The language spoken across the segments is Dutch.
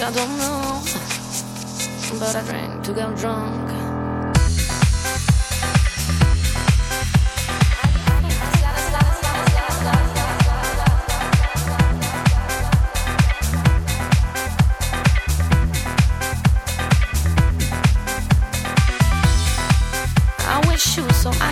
I don't know, but I drank to get drunk. I wish you so I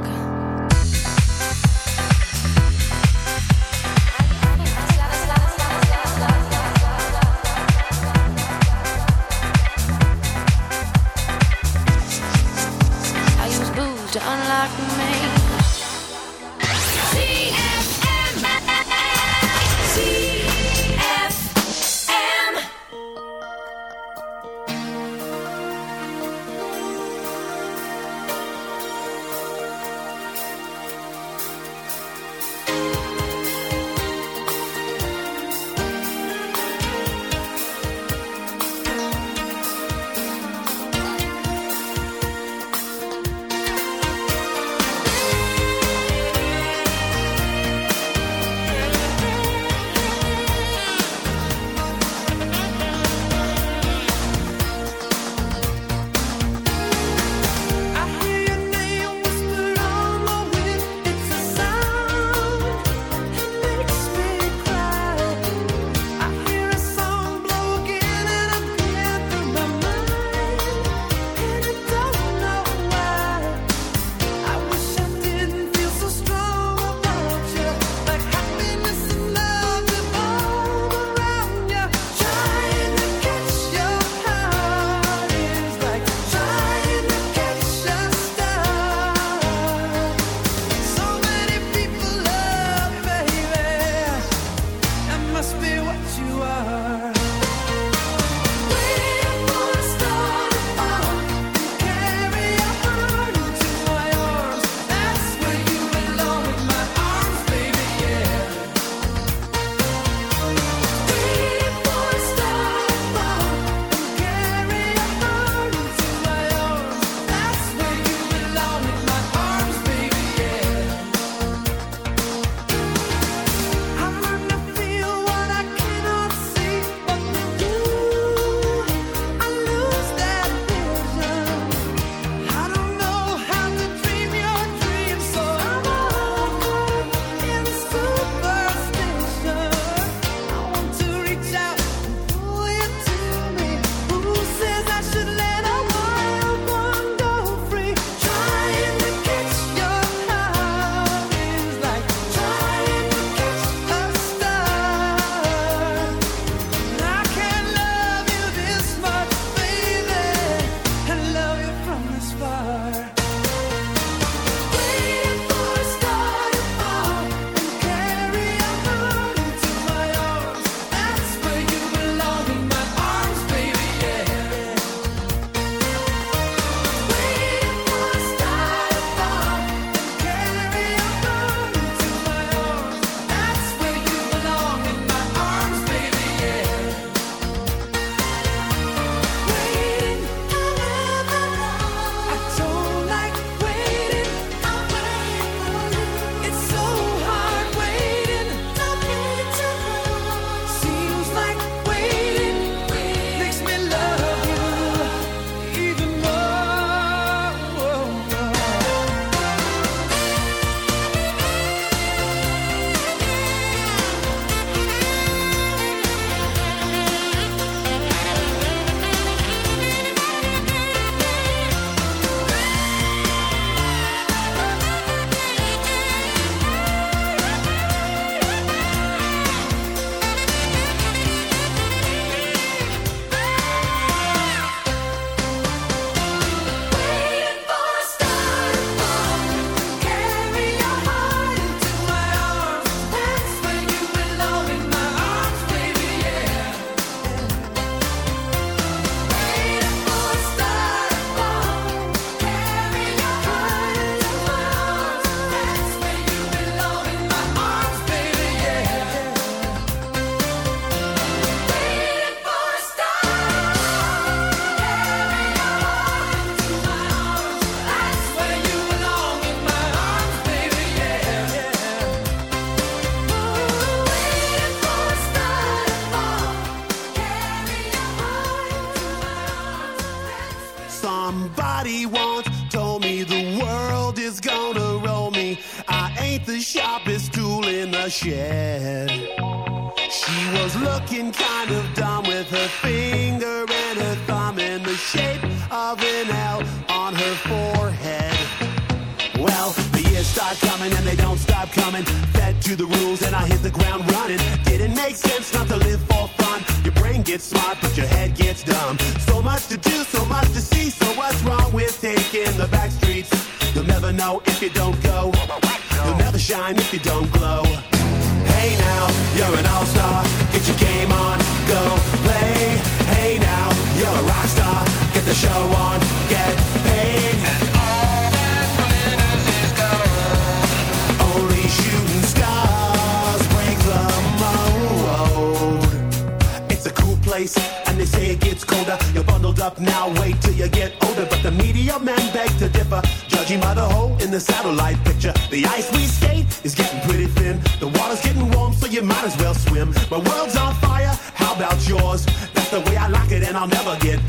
up now, wait till you get older. But the media man beg to differ, judging by the hole in the satellite picture. The ice we skate is getting pretty thin. The water's getting warm, so you might as well swim. My world's on fire, how about yours? That's the way I like it, and I'll never get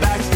the backstreet.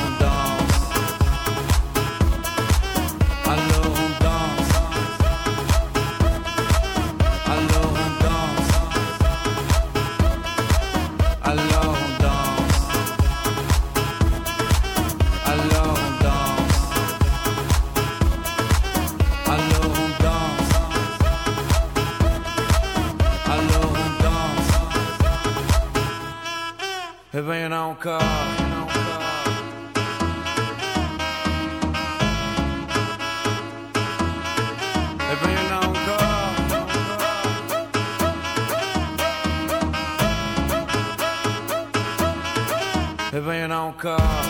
encore. encore.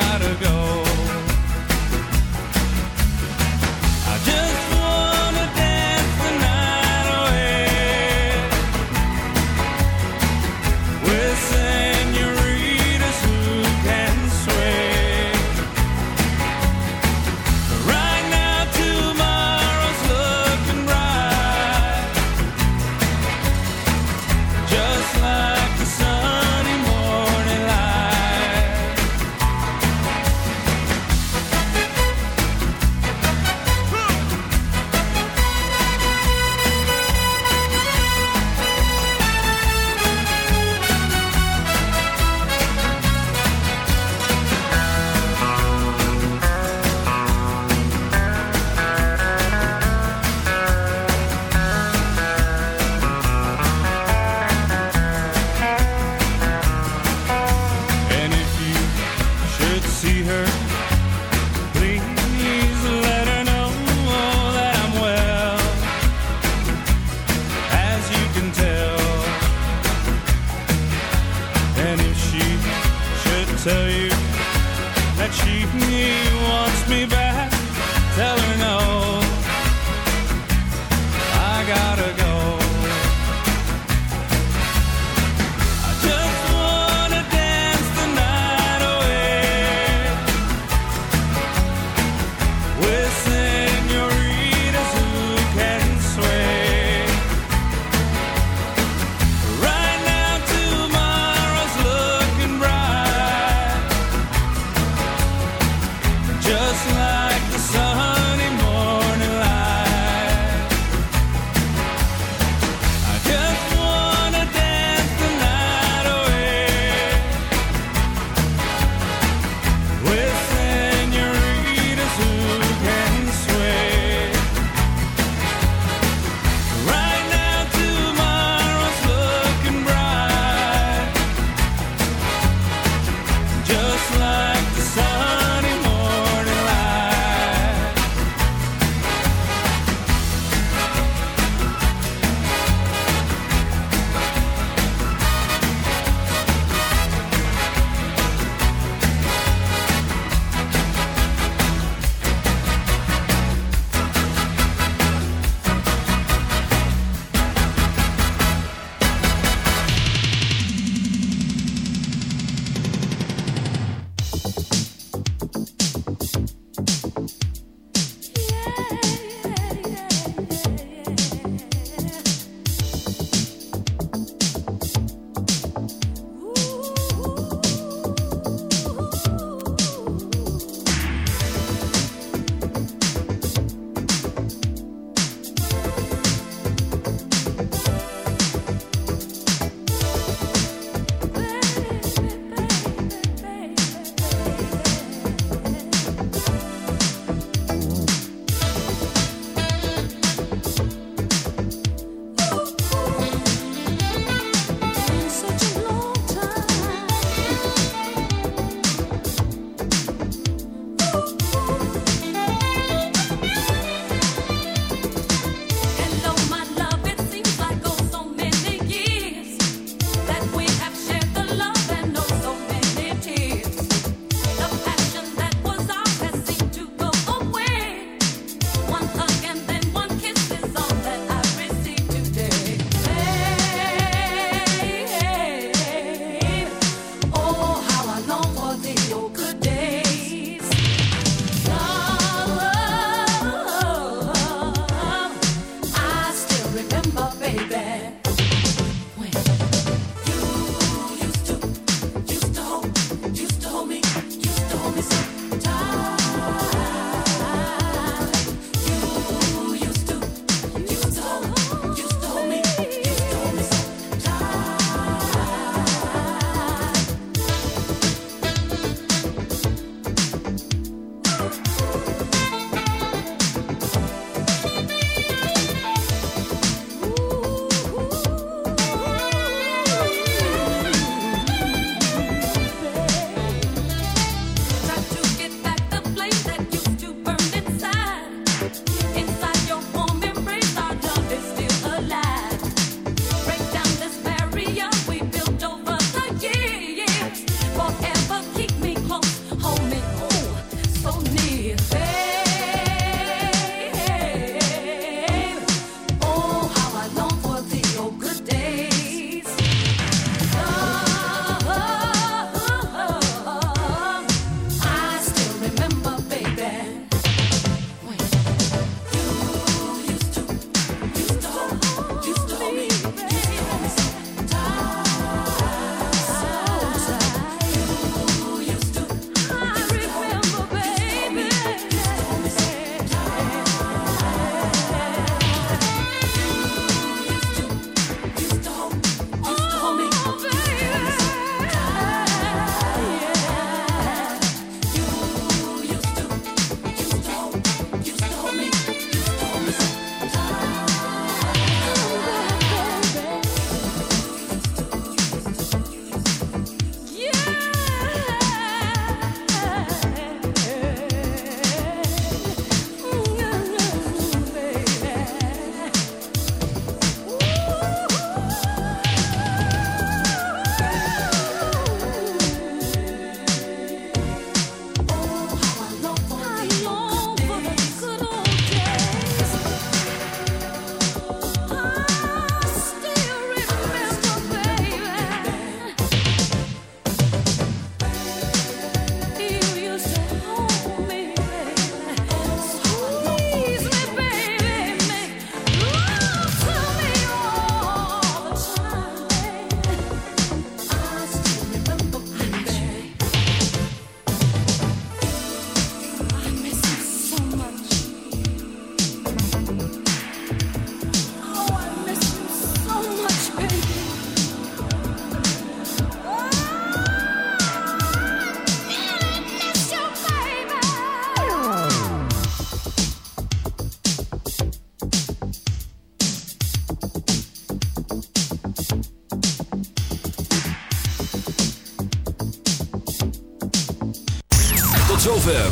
Gotta go.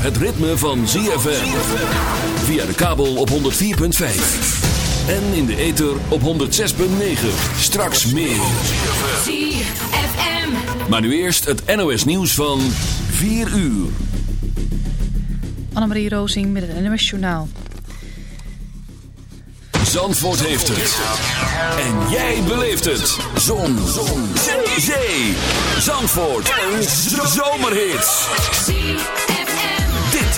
Het ritme van ZFM. Via de kabel op 104.5. En in de ether op 106.9. Straks meer. ZFM. Maar nu eerst het NOS nieuws van 4 uur. Annemarie Rozing met het NOS Journaal. Zandvoort heeft het. En jij beleeft het. Zon. Zon. Zee. Zee. Zandvoort. Een zomerhit.